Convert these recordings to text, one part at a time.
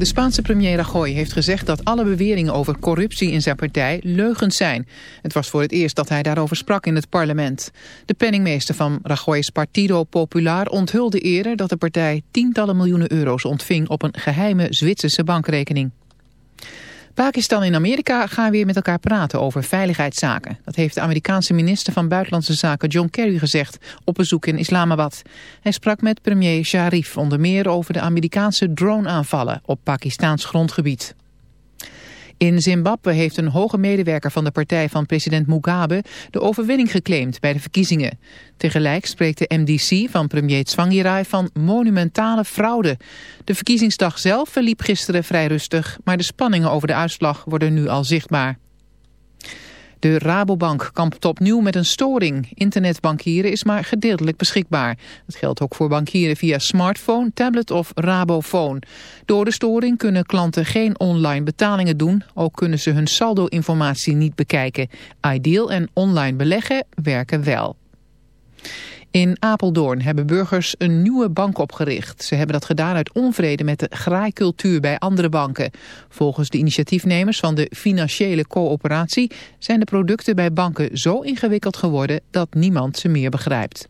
De Spaanse premier Rajoy heeft gezegd dat alle beweringen over corruptie in zijn partij leugens zijn. Het was voor het eerst dat hij daarover sprak in het parlement. De penningmeester van Rajoy's Partido Popular onthulde eerder dat de partij tientallen miljoenen euro's ontving op een geheime Zwitserse bankrekening. Pakistan en Amerika gaan weer met elkaar praten over veiligheidszaken. Dat heeft de Amerikaanse minister van Buitenlandse Zaken John Kerry gezegd op bezoek in Islamabad. Hij sprak met premier Sharif onder meer over de Amerikaanse drone-aanvallen op Pakistaans grondgebied. In Zimbabwe heeft een hoge medewerker van de partij van president Mugabe de overwinning geclaimd bij de verkiezingen. Tegelijk spreekt de MDC van premier Tsvangirai van monumentale fraude. De verkiezingsdag zelf verliep gisteren vrij rustig, maar de spanningen over de uitslag worden nu al zichtbaar. De Rabobank kampt opnieuw met een storing. Internetbankieren is maar gedeeltelijk beschikbaar. Dat geldt ook voor bankieren via smartphone, tablet of Rabophone. Door de storing kunnen klanten geen online betalingen doen. Ook kunnen ze hun saldo-informatie niet bekijken. Ideal en online beleggen werken wel. In Apeldoorn hebben burgers een nieuwe bank opgericht. Ze hebben dat gedaan uit onvrede met de graaikultuur bij andere banken. Volgens de initiatiefnemers van de financiële coöperatie... zijn de producten bij banken zo ingewikkeld geworden dat niemand ze meer begrijpt.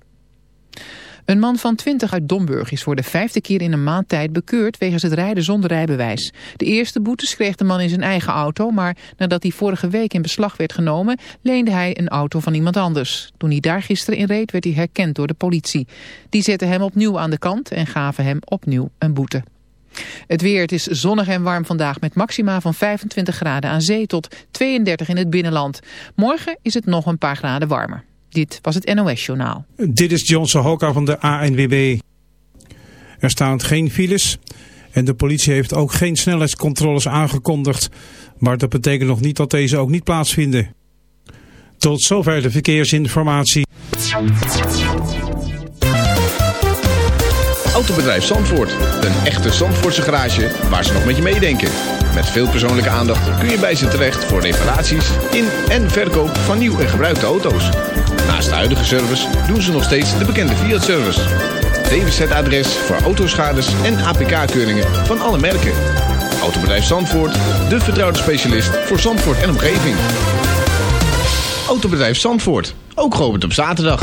Een man van 20 uit Domburg is voor de vijfde keer in een maand tijd bekeurd wegens het rijden zonder rijbewijs. De eerste boetes kreeg de man in zijn eigen auto, maar nadat hij vorige week in beslag werd genomen, leende hij een auto van iemand anders. Toen hij daar gisteren in reed, werd hij herkend door de politie. Die zetten hem opnieuw aan de kant en gaven hem opnieuw een boete. Het weer, het is zonnig en warm vandaag met maxima van 25 graden aan zee tot 32 in het binnenland. Morgen is het nog een paar graden warmer. Dit was het NOS Journaal. Dit is Johnson Hoka van de ANWB. Er staan geen files en de politie heeft ook geen snelheidscontroles aangekondigd. Maar dat betekent nog niet dat deze ook niet plaatsvinden. Tot zover de verkeersinformatie. Autobedrijf Zandvoort. Een echte Zandvoortse garage waar ze nog met je meedenken. Met veel persoonlijke aandacht kun je bij ze terecht voor reparaties in en verkoop van nieuw en gebruikte auto's. Naast de huidige service doen ze nog steeds de bekende Fiat-service. DWZ-adres voor autoschades en APK-keuringen van alle merken. Autobedrijf Zandvoort, de vertrouwde specialist voor Zandvoort en omgeving. Autobedrijf Zandvoort, ook geopend op zaterdag.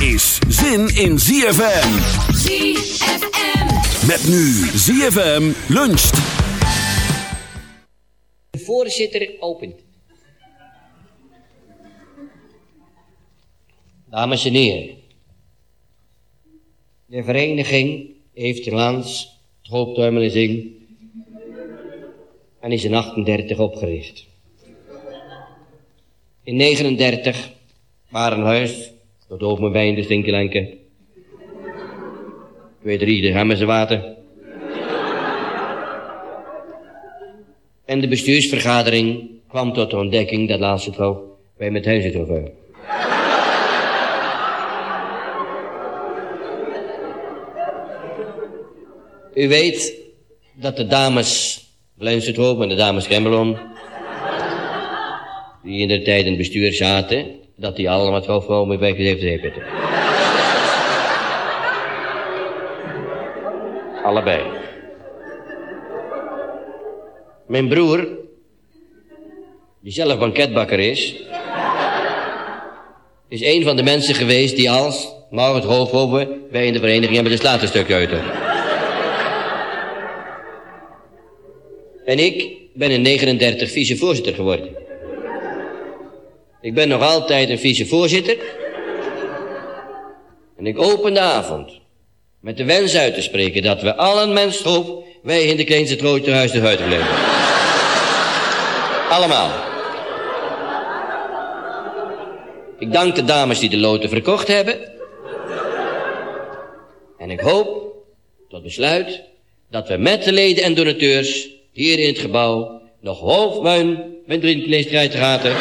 is zin in ZFM. ZFM. Met nu ZFM luncht. De voorzitter opent. Dames en heren. De vereniging heeft de lans, het en is in 38 opgericht. In 39 waren huis, dat doof mijn wijn, de stinkelenke. Twee, drie, de water. En de bestuursvergadering kwam tot de ontdekking, dat laatste vrouw wij met huizen over. U weet dat de dames Vleinsterhoop en de dames Kemmerlon, die in de tijd in het bestuur zaten, dat die allemaal trouwvrouwen met mij heeft hebben. Allebei. Mijn broer, die zelf banketbakker is... is een van de mensen geweest die als Maurits Hoofdhoven... bij in de vereniging hebben de slatenstuk uiten. En ik ben in 39 vicevoorzitter geworden. Ik ben nog altijd een vicevoorzitter. En ik open de avond met de wens uit te spreken dat we allen menshoop wij in de kleinste trooi huis de huid blijven. Allemaal. Ik dank de dames die de loten verkocht hebben. En ik hoop, tot besluit, dat we met de leden en donateurs hier in het gebouw nog hoofdmuin met drie gaten.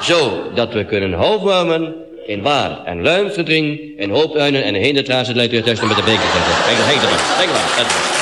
Zo dat we kunnen hoofdmuimen in waar en luimverdring en hoofduinen en hindertrazen leidt u met de beker zetten. Kijk, kijk, kijk, kijk,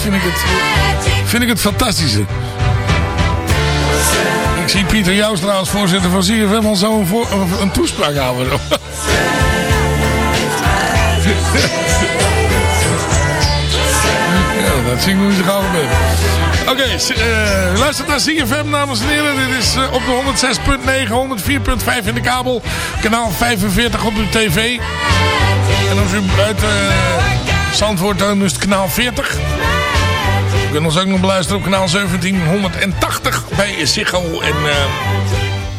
vind ik het, vind ik het fantastische. Ik zie Pieter Joustra als voorzitter van CFM al zo een, toespraak houden. dat zie ik nog niet zo gauw. Oké, okay, uh, luister naar CFM, dames en heren. Dit is uh, op de 106.9, 104.5 in de kabel. Kanaal 45 op uw tv. En als u buiten uh, Zandvoort, dan is het kanaal 40. Kunt ons ook nog beluisteren op kanaal 1780 bij Ziggo. En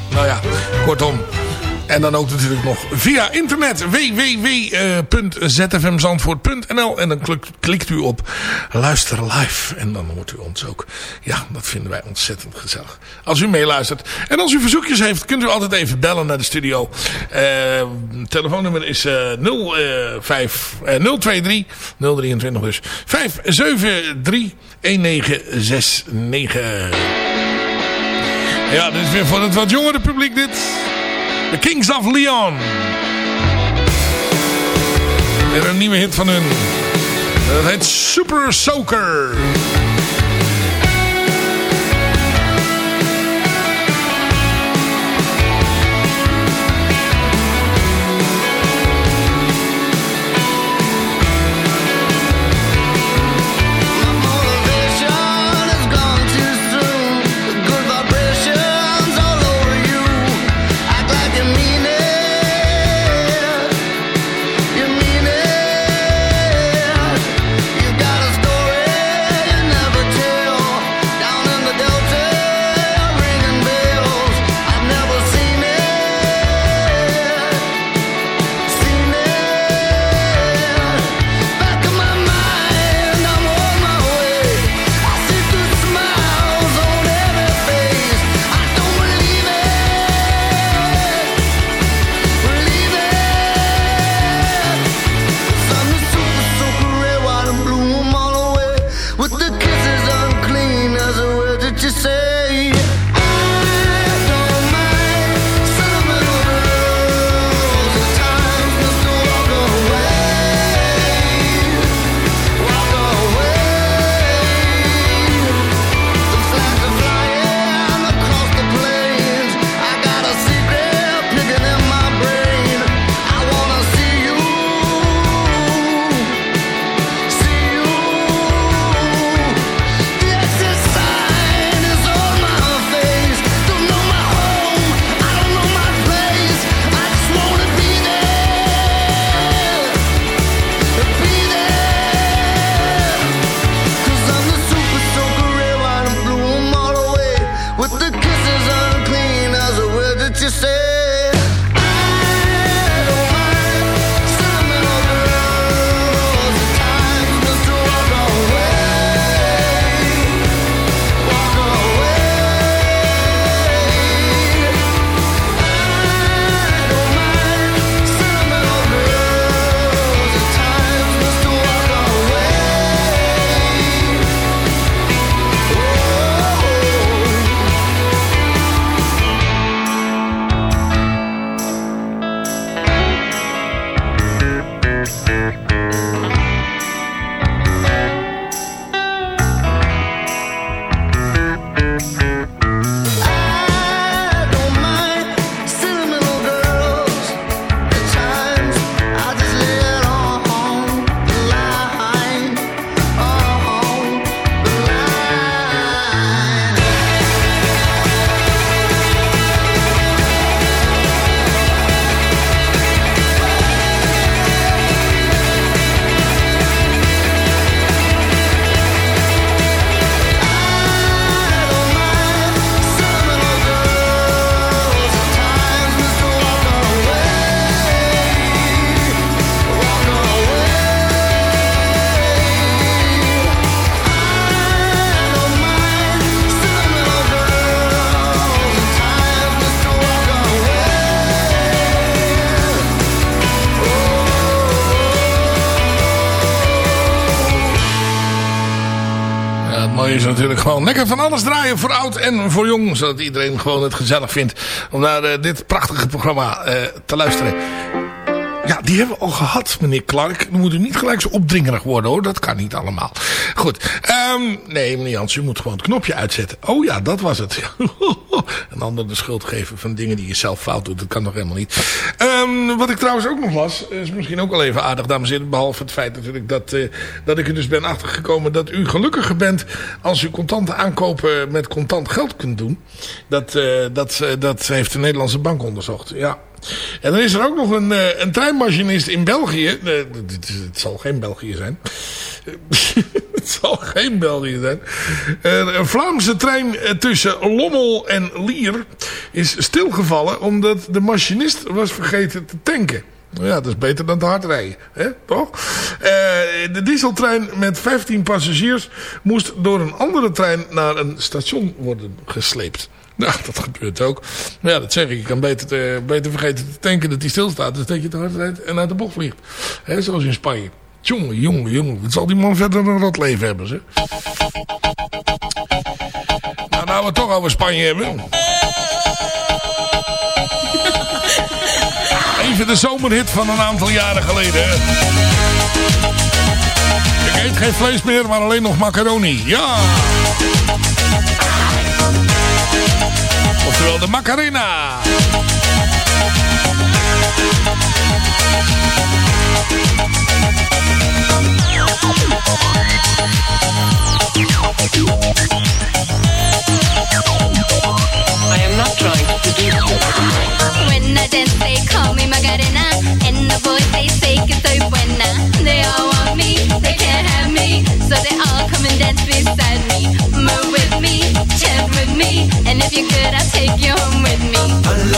nou ja, kortom... En dan ook natuurlijk nog via internet www.zfmzandvoort.nl En dan klikt u op luister live. En dan hoort u ons ook. Ja, dat vinden wij ontzettend gezellig. Als u meeluistert. En als u verzoekjes heeft, kunt u altijd even bellen naar de studio. Uh, telefoonnummer is uh, 05, uh, 023 023 dus 573 1969. Ja, dit is weer voor het wat jongere publiek dit. The Kings of Leon. Weer een nieuwe hit van hun. Dat heet Super Soaker. Natuurlijk gewoon lekker van alles draaien voor oud en voor jong. Zodat iedereen gewoon het gezellig vindt om naar uh, dit prachtige programma uh, te luisteren. Ja, die hebben we al gehad, meneer Clark. Dan moet u niet gelijk zo opdringerig worden, hoor. Dat kan niet allemaal. Goed. Um, nee, meneer Jans, u moet gewoon het knopje uitzetten. Oh ja, dat was het. Een ander de schuld geven van dingen die je zelf fout doet. Dat kan nog helemaal niet. Um, wat ik trouwens ook nog las, is misschien ook wel even aardig, dames en heren. Behalve het feit natuurlijk dat, uh, dat ik er dus ben achtergekomen dat u gelukkiger bent als u contante aankopen met contant geld kunt doen. Dat, uh, dat, uh, dat heeft de Nederlandse bank onderzocht. Ja, en dan is er ook nog een, uh, een treinmachinist in België. Het, zal geen België zijn. het zal geen België zijn. Een Vlaamse trein tussen Lommel en Lier is stilgevallen omdat de machinist was vergeten te tanken. Nou ja, dat is beter dan te hard rijden, hè? toch? De dieseltrein met 15 passagiers moest door een andere trein naar een station worden gesleept. Nou, dat gebeurt ook. Maar ja, dat zeg ik. Je kan beter, te, beter vergeten te tanken dat hij stilstaat. Dus dat je te hard rijdt en uit de bocht vliegt. He, zoals in Spanje. Jongen, jongen, jongen. Wat zal die man verder een rot leven hebben, zeg. Nou, nou we het toch over Spanje hebben. Even de zomerhit van een aantal jaren geleden. Ik eet geen vlees meer, maar alleen nog macaroni. Ja! Oftewel de Macarena. I am not trying to do When I dance they call me Macarena. And the boys they say que soy buena. They all want me, they can't have me. So they all come and dance beside me. Move with me, chant with me. And if you're good I'll take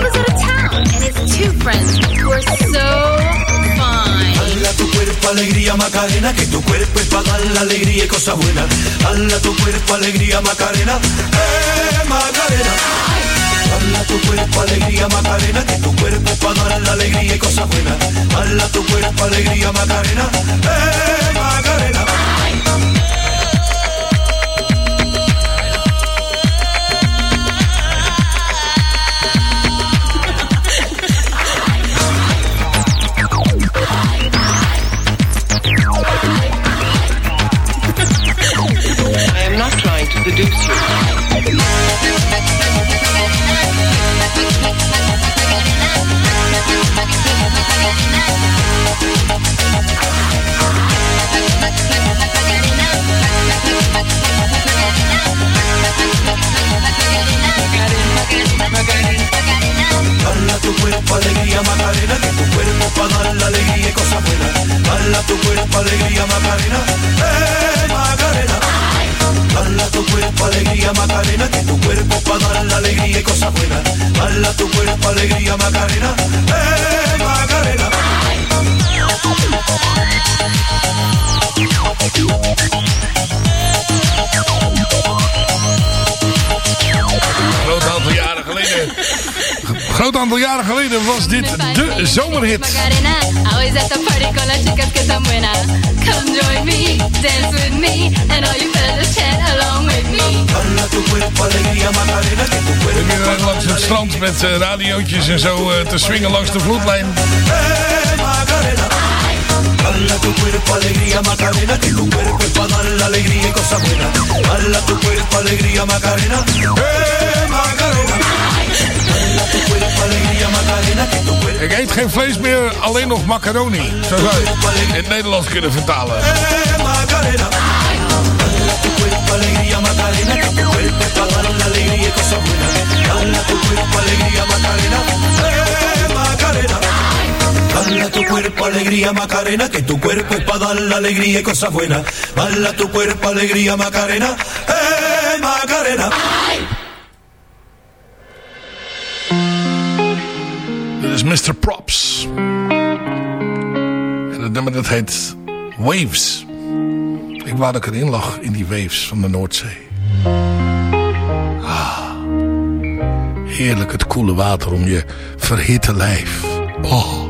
Was out of town and his two friends were so fine. Tu cuerpo alegría Macarena Que tu cuerpo es para dar la alegría y cosas buenas Hala tu cuerpo alegría Macarena Eh Macarena. Hala tu cuerpo alegría Macarena Que tu cuerpo para dar la alegría y cosas buenas Hala tu cuerpo alegría Macarena Eh Macarena swingen langs de vloedlijn. Ik eet geen vlees meer, alleen nog macaroni. Zo zou je in het Nederlands kunnen vertalen. Macarena alegría Macarena la alegría y cosas buenas tu cuerpo alegría Hala tu cuerpo alegría Macarena Que tu cuerpo es para dar la alegría y cosas buenas Hala tu cuerpo alegría Macarena Eh Macarena Dit is Mr. Props. En het nummer dat heet Waves. Ik wou dat ik erin lag in die waves van de Noordzee. Ah, heerlijk het koele water om je verhitte lijf. Oh.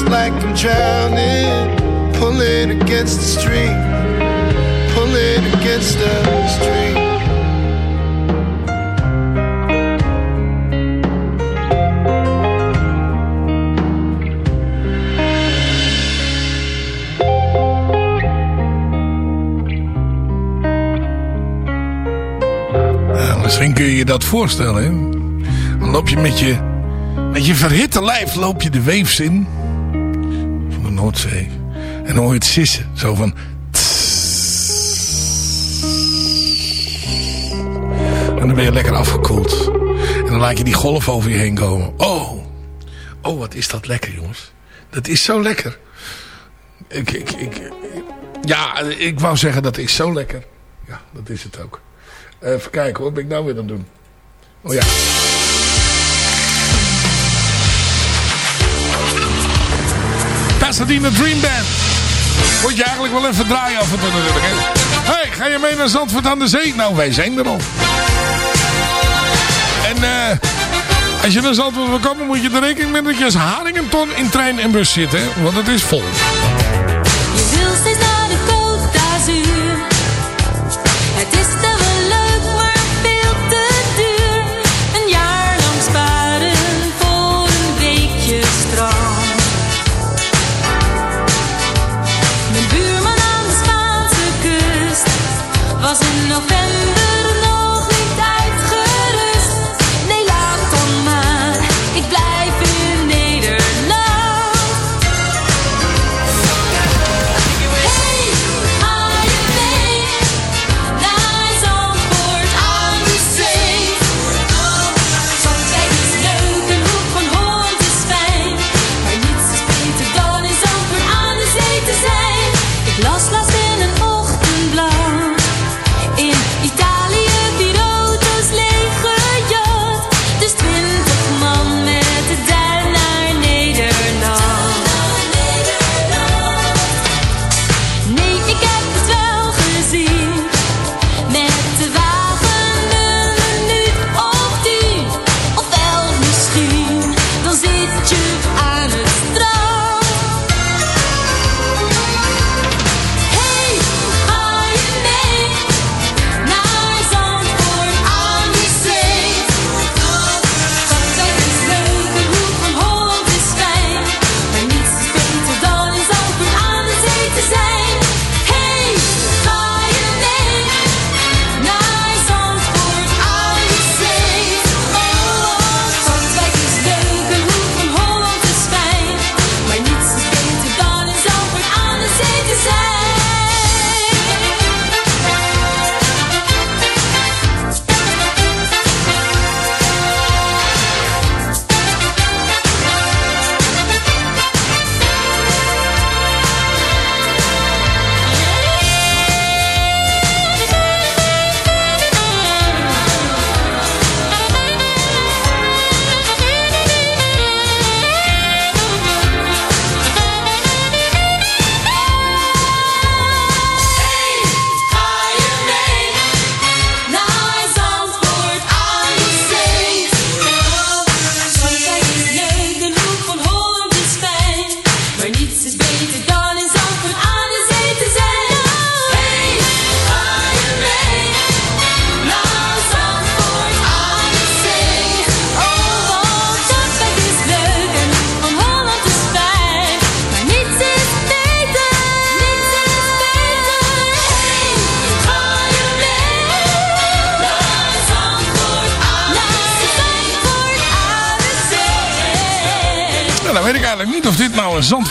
feels like I'm drowning, pulling against the stream, pulling against the stream. Misschien kun je je dat voorstellen. Hè? Dan loop je met je, met je verhitte lijf loop je de weefs in. En dan hoor je het sissen. Zo van... En dan ben je lekker afgekoeld. En dan laat je die golf over je heen komen. Oh, oh wat is dat lekker jongens. Dat is zo lekker. Ik, ik, ik, ja, ik wou zeggen dat is zo lekker. Ja, dat is het ook. Even kijken hoor, wat ben ik nou weer aan het doen? Oh ja. Pasadena Dream Band. Moet je eigenlijk wel even draaien af en toe natuurlijk. Hè? hey, ga je mee naar Zandvoort aan de Zee? Nou, wij zijn er al. En eh, als je naar Zandvoort wil komen, moet je er rekening mee dat je als Haringenton in trein en bus zit. Hè? Want het is vol.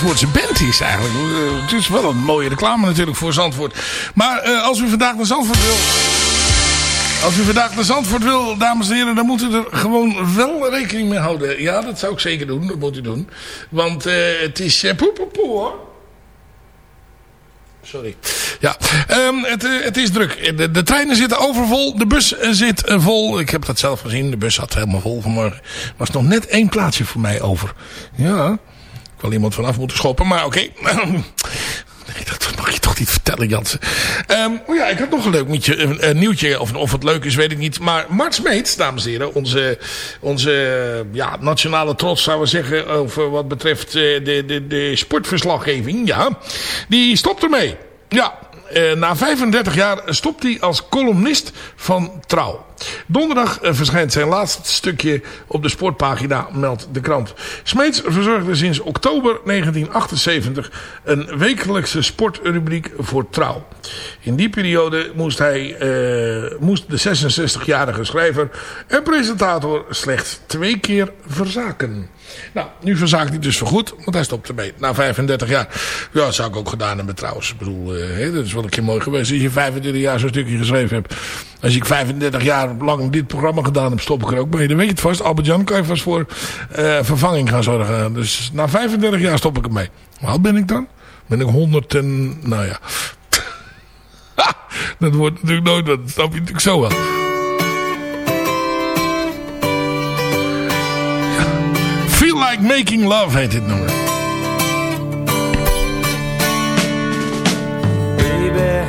Zandvoortse band is eigenlijk. Eh, Het is wel een mooie reclame natuurlijk voor Zandvoort. Maar eh, als u vandaag naar Zandvoort wil... Als u vandaag naar Zandvoort wil, dames en heren, dan moet u er gewoon wel rekening mee houden. Ja, dat zou ik zeker doen. Dat moet u doen. Want eh, het is uh, poe, poe, hoor. Sorry. Ja, ehm, het, het is druk. De, de treinen zitten overvol. De bus zit vol. Ik heb dat zelf gezien. De bus zat helemaal vol vanmorgen. Er was nog net één plaatsje voor mij over. Ja, ik wil iemand vanaf moeten schoppen. Maar oké. Nee, dat mag je toch niet vertellen, Jansen. Ehm, oh ja, ik had nog een leuk. Een, nieuwtje. Of, of het leuk is, weet ik niet. Maar Mart Smeets, dames en heren. Onze, onze ja, nationale trots, zouden we zeggen. Over wat betreft eh, de, de, de sportverslaggeving. Ja, die stopt ermee. Ja, na 35 jaar stopt hij als columnist van Trouw. Donderdag eh, verschijnt zijn laatste stukje op de sportpagina, meldt de krant. Smeets verzorgde sinds oktober 1978 een wekelijkse sportrubriek voor Trouw. In die periode moest, hij, eh, moest de 66-jarige schrijver en presentator slechts twee keer verzaken. Nou, nu verzaakt hij dus voorgoed, want hij stopt ermee. Na 35 jaar. Ja, dat zou ik ook gedaan hebben trouwens. Ik bedoel, eh, dat is wel een keer mooi geweest als je 35 jaar zo'n stukje geschreven hebt. Als ik 35 jaar lang dit programma gedaan heb, stop ik er ook mee. Dan weet je het vast. Albert-Jan kan je vast voor eh, vervanging gaan zorgen. Dus na 35 jaar stop ik ermee. Hoe oud ben ik dan? Ben ik 100 en... Nou ja. Dat wordt natuurlijk nooit. Dat snap je natuurlijk zo wel. Like Making Love heet dit nummer. Baby,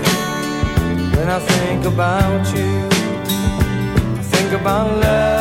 when I think about you, I think about love.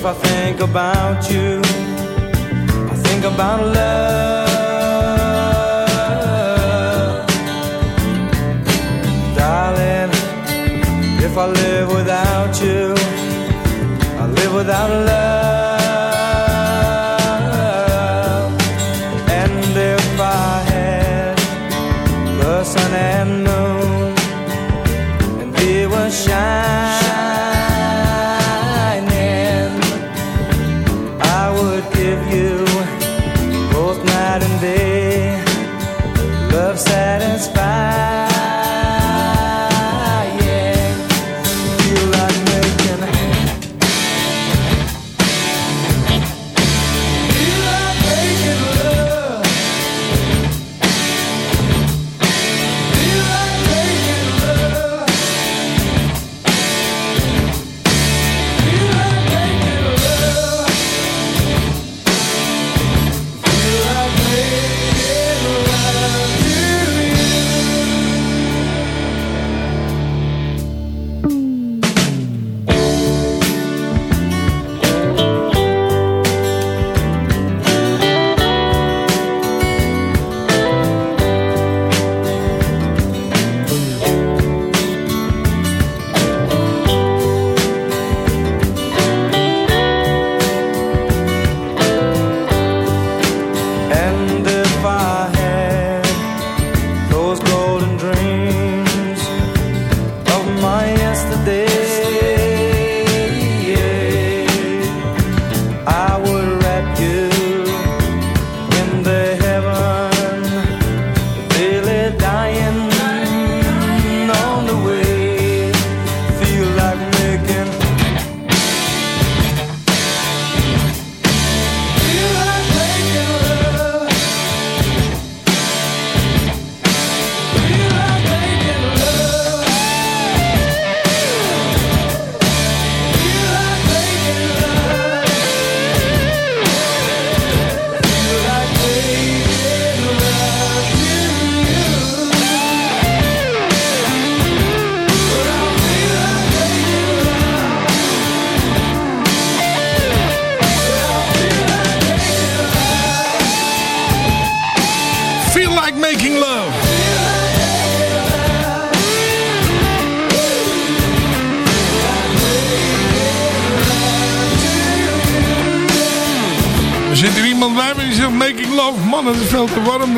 If I think about you,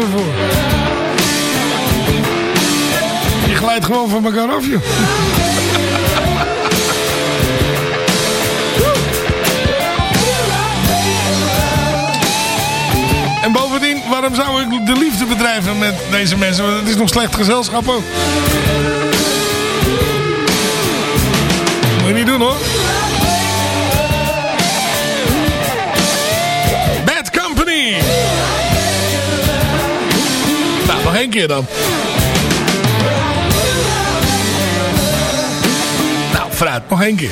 ervoor. Je glijdt gewoon van elkaar af, joh. En bovendien, waarom zou ik de liefde bedrijven met deze mensen? Want het is nog slecht gezelschap ook. Keer dan. Nou, vooruit, nog één keer.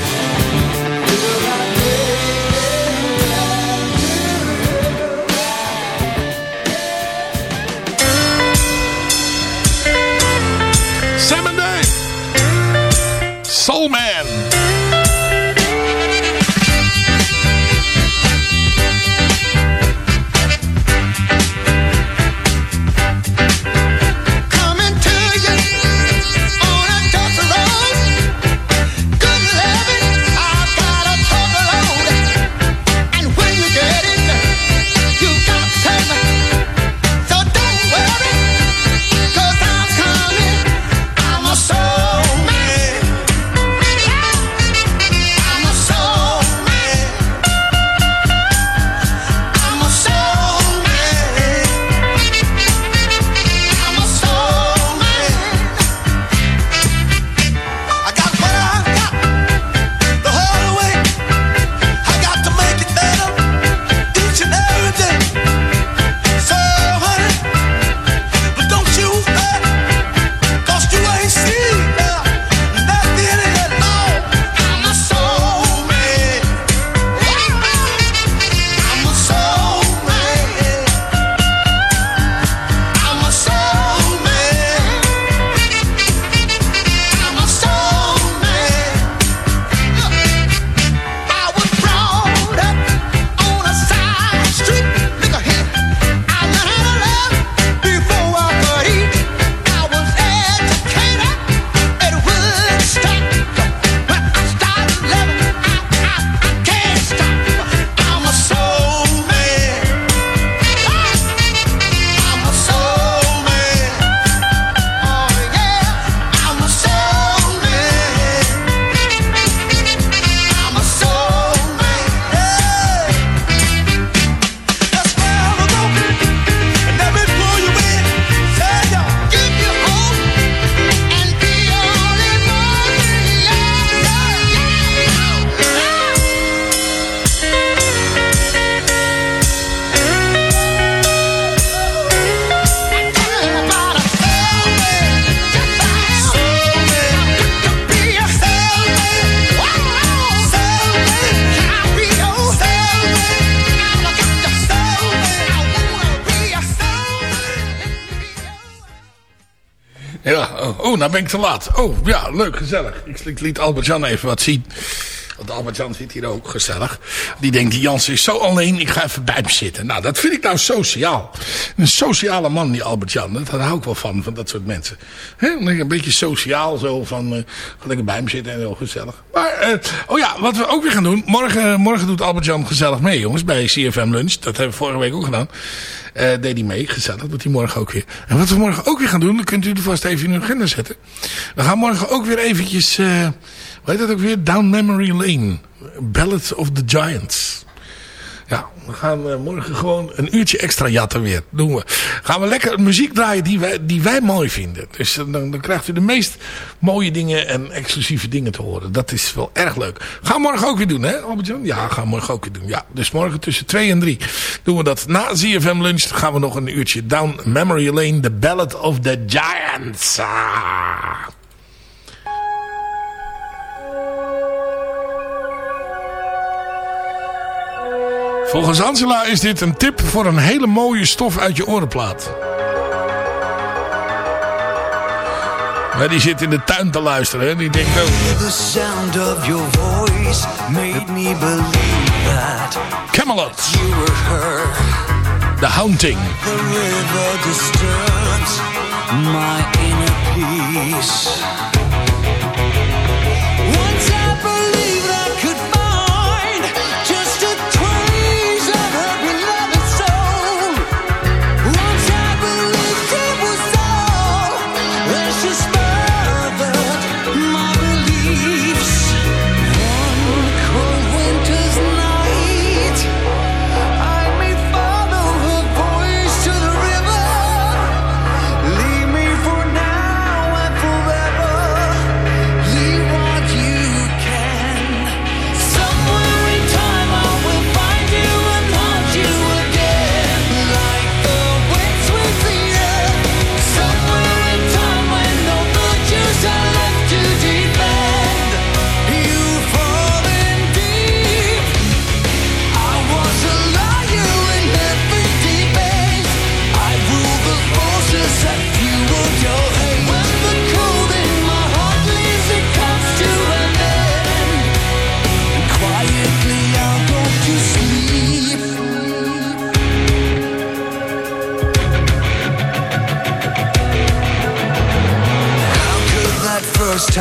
Ben te laat. Oh, ja, leuk, gezellig. Ik, ik liet Albert-Jan even wat zien. Want Albert-Jan zit hier ook, gezellig. Die denkt, die Jans is zo alleen, ik ga even bij hem zitten. Nou, dat vind ik nou sociaal. Een sociale man, die Albert-Jan. Daar hou ik wel van, van dat soort mensen. Een beetje sociaal, zo van, uh, lekker bij hem zitten en heel gezellig. Maar, uh, oh ja, wat we ook weer gaan doen. Morgen, morgen doet Albert-Jan gezellig mee, jongens, bij CFM Lunch. Dat hebben we vorige week ook gedaan. Uh, deed hij mee, gezellig, dat doet hij morgen ook weer. En wat we morgen ook weer gaan doen, dan kunt u er vast even in uw agenda zetten. We gaan morgen ook weer eventjes, heet dat ook weer? Down Memory Lane. Ballad of the Giants. Ja, we gaan uh, morgen gewoon een uurtje extra jatten weer. Doen we. Gaan we lekker muziek draaien die wij, die wij mooi vinden. Dus dan, dan krijgt u de meest mooie dingen en exclusieve dingen te horen. Dat is wel erg leuk. Gaan we morgen ook weer doen, hè Albert-Jan? Ja, gaan we morgen ook weer doen. Ja, dus morgen tussen 2 en 3 doen we dat. Na ZFM Lunch gaan we nog een uurtje Down Memory Lane. The Ballad of the Giants. Ah. Volgens Angela is dit een tip voor een hele mooie stof uit je orenplaat. Maar die zit in de tuin te luisteren. Hè? Die denkt ook... The sound of your voice made me believe that Camelot. You were her. The Haunting. The river my inner.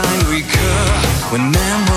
time we could when memories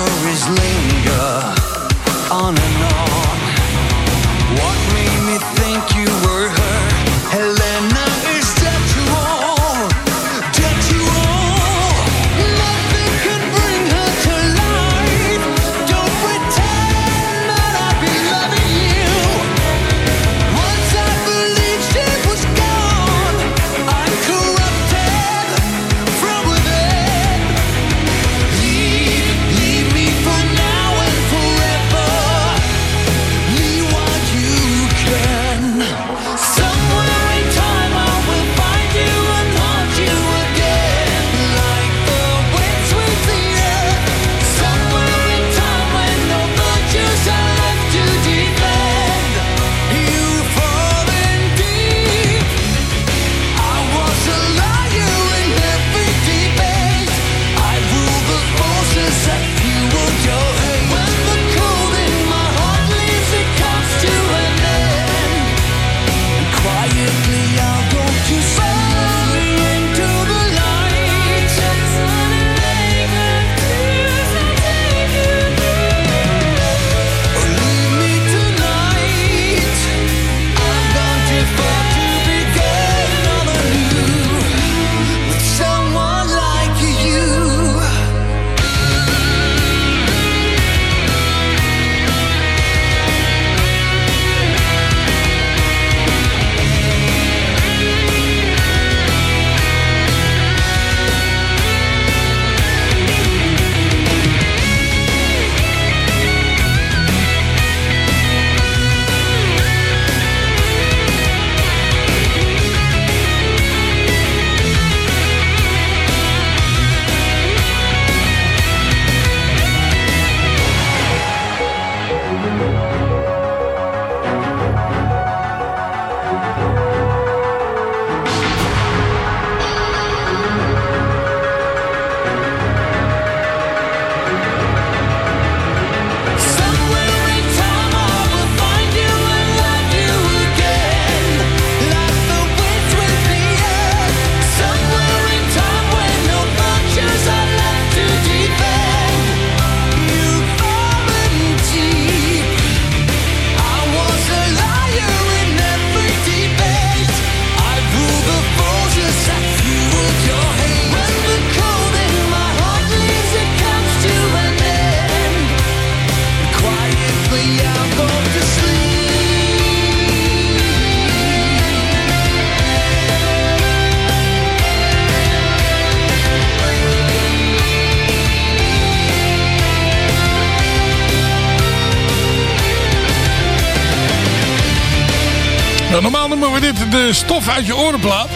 Eh, stof uit je orenplaat.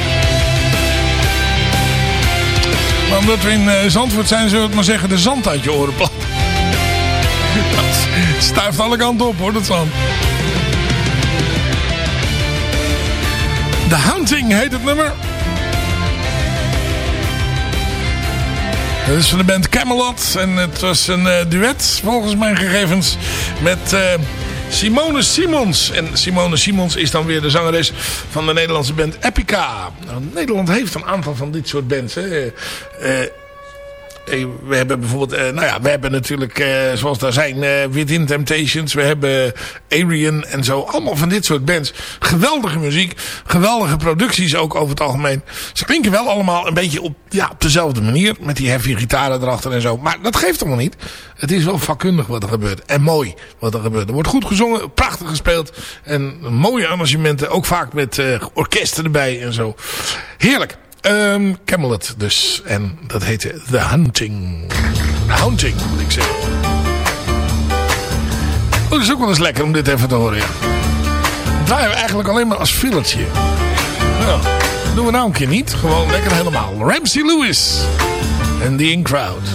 Maar omdat we in eh, Zandvoort zijn, zullen we het maar zeggen, de zand uit je oren plaat. Dat stuift alle kanten op hoor, dat zand. The Hunting heet het nummer. Dat is van de band Camelot en het was een eh, duet volgens mijn gegevens met... Simone Simons. En Simone Simons is dan weer de zangeres van de Nederlandse band Epica. Nou, Nederland heeft een aantal van dit soort bands. Hè. Eh, eh, we hebben bijvoorbeeld, eh, nou ja, we hebben natuurlijk, eh, zoals daar zijn, eh, Within Temptations. We hebben Arian en zo. Allemaal van dit soort bands. Geweldige muziek. Geweldige producties ook over het algemeen. Ze klinken wel allemaal een beetje op, ja, op dezelfde manier. Met die heavy gitaren erachter en zo. Maar dat geeft allemaal niet. Het is wel vakkundig wat er gebeurt. En mooi wat er gebeurt. Er wordt goed gezongen, prachtig gespeeld. En mooie arrangementen. Ook vaak met eh, orkesten erbij en zo. Heerlijk. Ehm Camelot dus. En dat heette The Hunting. Hunting, moet ik zeggen. Oh, dat is ook wel eens lekker om dit even te horen, ja. Draaien we eigenlijk alleen maar als fillertje. Nou, doen we nou een keer niet. Gewoon lekker helemaal. Ramsey Lewis. En The In Crowd.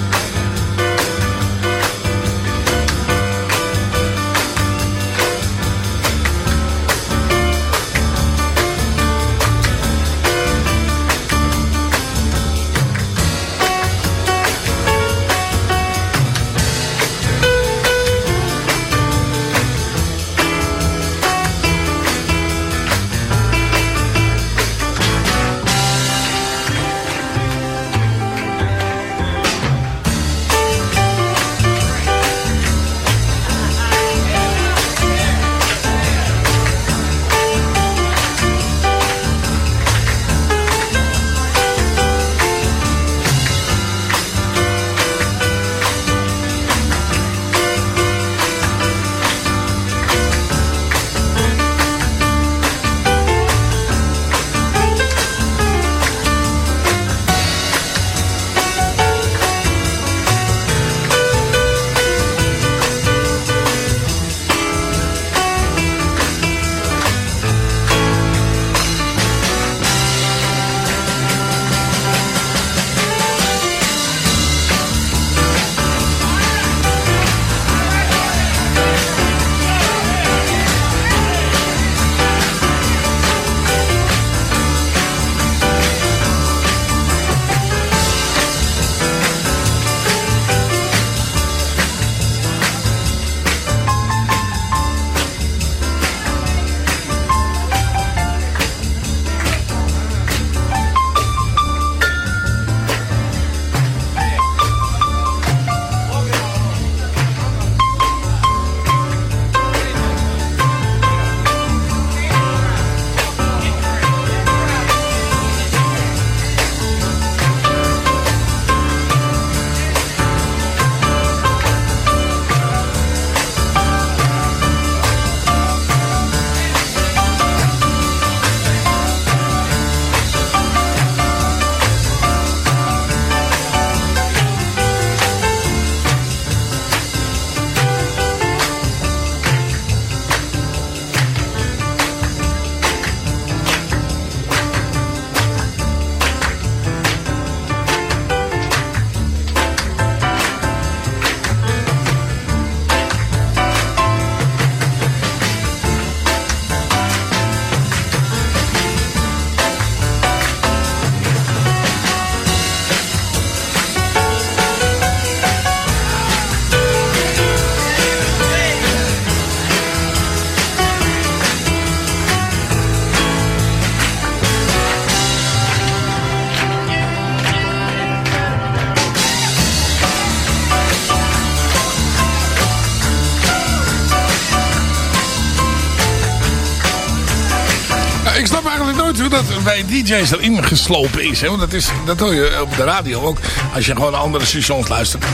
DJ's erin geslopen is. Hè? Want dat, is, dat hoor je op de radio ook. Als je gewoon naar andere stations luistert.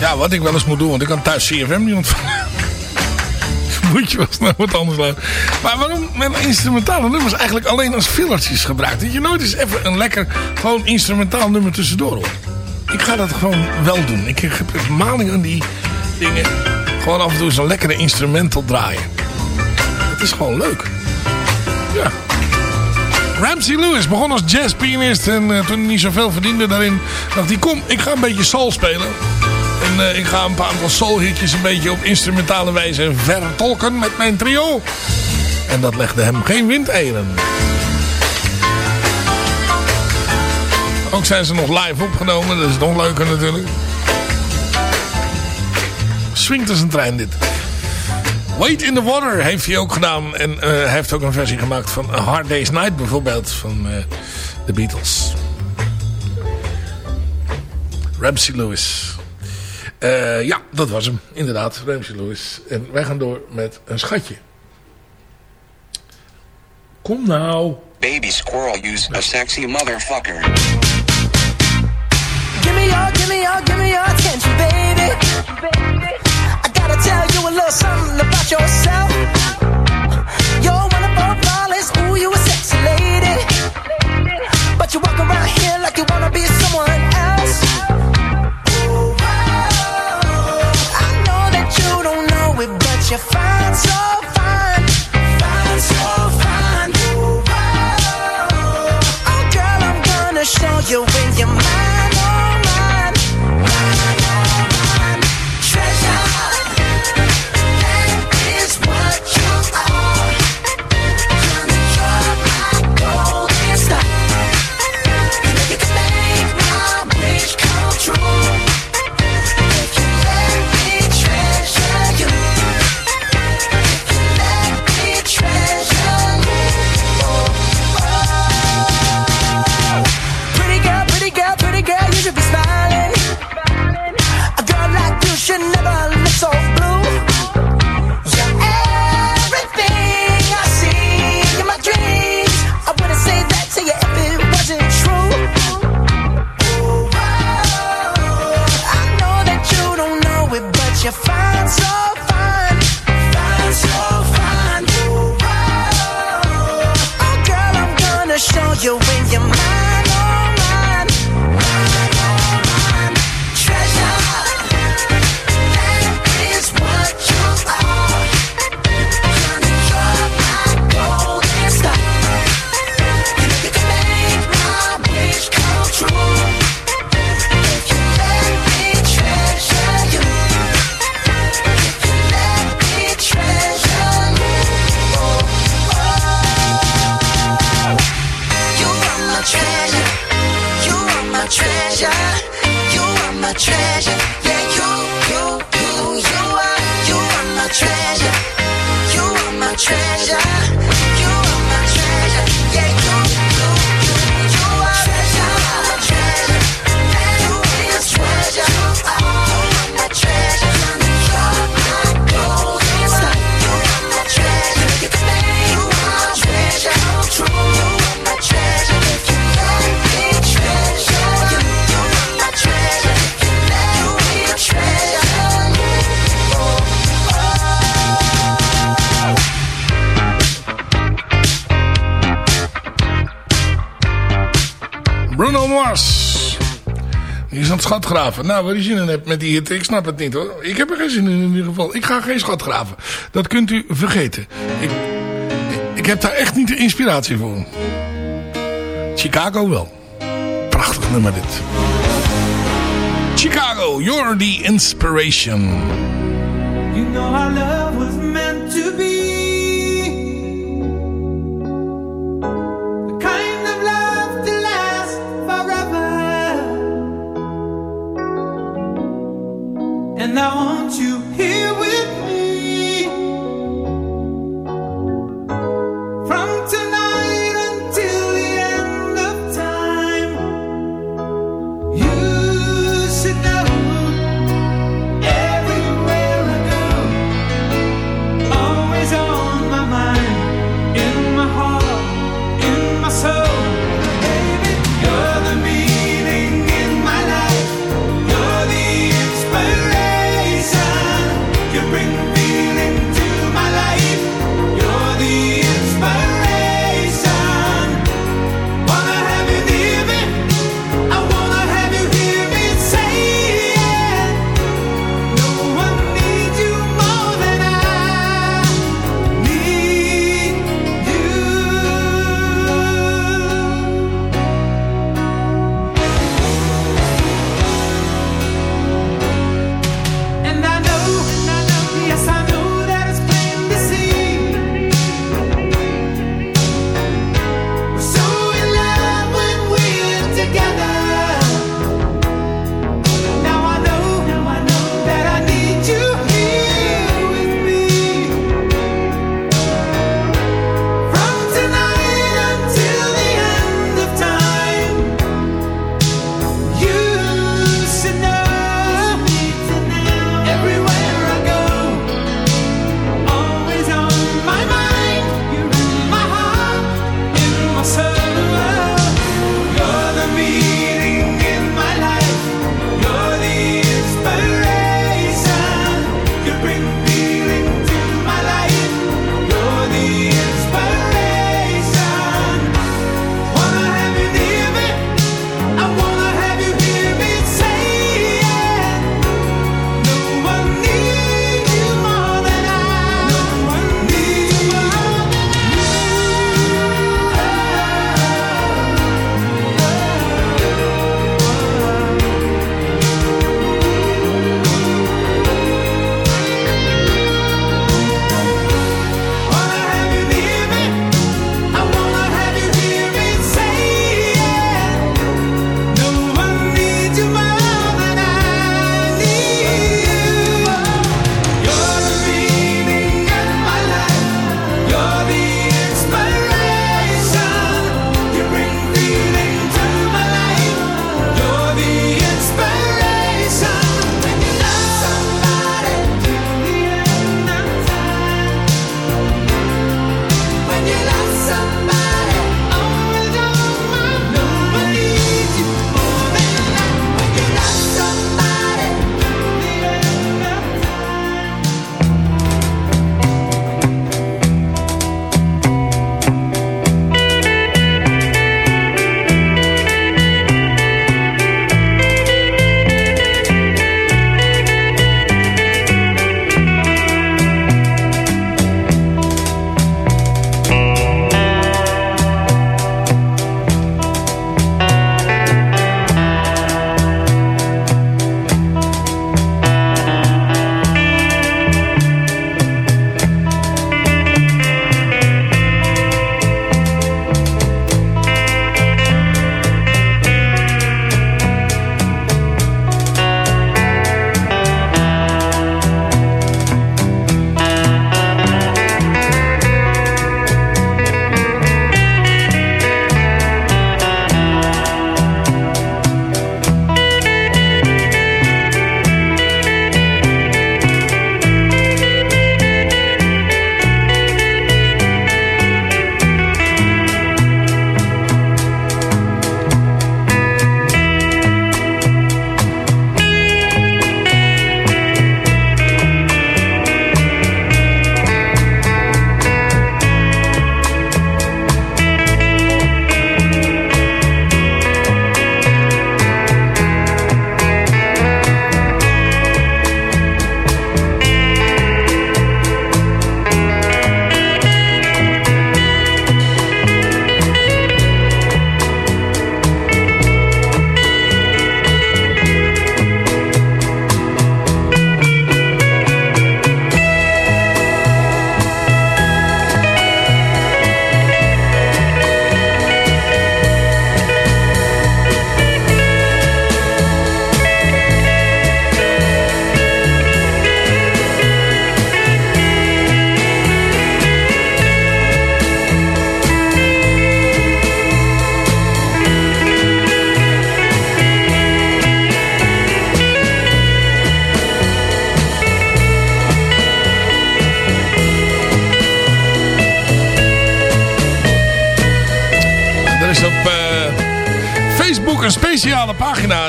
Ja, wat ik wel eens moet doen. Want ik kan thuis CFM niet ontvangen. moet je wel snel wat anders luisteren. Maar waarom men instrumentale nummers eigenlijk alleen als fillertjes gebruikt? Dat je nooit eens even een lekker gewoon instrumentaal nummer tussendoor hoort. Ik ga dat gewoon wel doen. Ik heb maling aan die dingen. Gewoon af en toe een lekkere instrumental draaien. Het is gewoon leuk. Ja. Ramsey Lewis begon als jazzpianist en uh, toen hij niet zoveel verdiende daarin, dacht hij kom, ik ga een beetje soul spelen. En uh, ik ga een paar aantal soulhitjes een beetje op instrumentale wijze vertolken met mijn trio. En dat legde hem geen windeieren. Ook zijn ze nog live opgenomen, dat is nog leuker natuurlijk. Swingt als een trein dit. Wait in the Water heeft hij ook gedaan. En uh, hij heeft ook een versie gemaakt van A Hard Day's Night bijvoorbeeld van uh, de Beatles. Ramsey Lewis. Uh, ja, dat was hem. Inderdaad, Ramsey Lewis. En wij gaan door met een schatje. Kom nou. Baby squirrel use a sexy motherfucker. Give me your, give me your, give me your attention, baby. Tell you a little something about yourself. You're flawless, ooh, you a sexy lady. But you walk around here like you wanna be someone else. I know that you don't know it, but you're fine, so fine. Fine, so fine. Oh, girl, I'm gonna show you when you're mine, Bruno. Die is aan het schatgraven. Nou, waar je zin in hebt met die hit, ik snap het niet hoor. Ik heb er geen zin in in ieder geval. Ik ga geen schat graven. Dat kunt u vergeten. Ik, ik heb daar echt niet de inspiratie voor. Chicago wel. Prachtig nummer dit. Chicago, you're the inspiration. You know love was now on.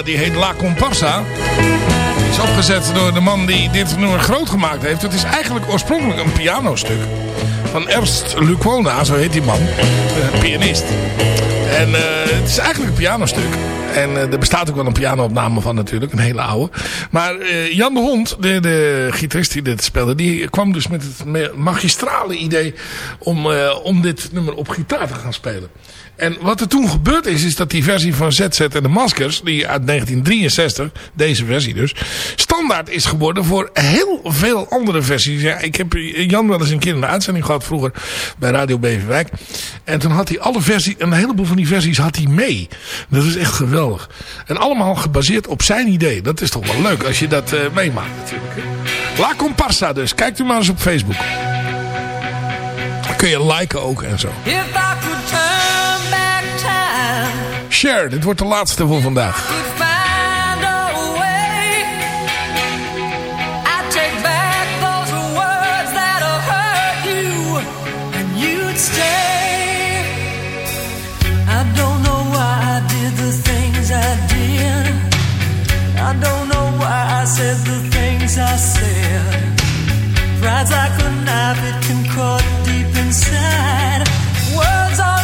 Die heet La Comparsa. Die is opgezet door de man die dit nummer groot gemaakt heeft. Het is eigenlijk oorspronkelijk een pianostuk. Van Ernst Lucona, zo heet die man. Een pianist. En eh, het is eigenlijk een pianostuk. En uh, er bestaat ook wel een pianoopname van natuurlijk. Een hele oude. Maar uh, Jan de Hond, de, de gitarist die dit speelde. Die kwam dus met het magistrale idee om, om dit nummer op gitaar te gaan spelen. En wat er toen gebeurd is, is dat die versie van ZZ en de Maskers, die uit 1963, deze versie dus, standaard is geworden voor heel veel andere versies. Ja, ik heb Jan wel eens een keer in de uitzending gehad vroeger bij Radio Beverwijk. En toen had hij alle versies, een heleboel van die versies had hij mee. Dat is echt geweldig. En allemaal gebaseerd op zijn idee. Dat is toch wel leuk als je dat uh, meemaakt natuurlijk. Hè? La Comparsa dus. Kijkt u maar eens op Facebook. Dan kun je liken ook en zo. Share, dit wordt de laatste voor vandaag. I don't know why I said the things I said. Pride's like a knife, it can cut deep inside. Words are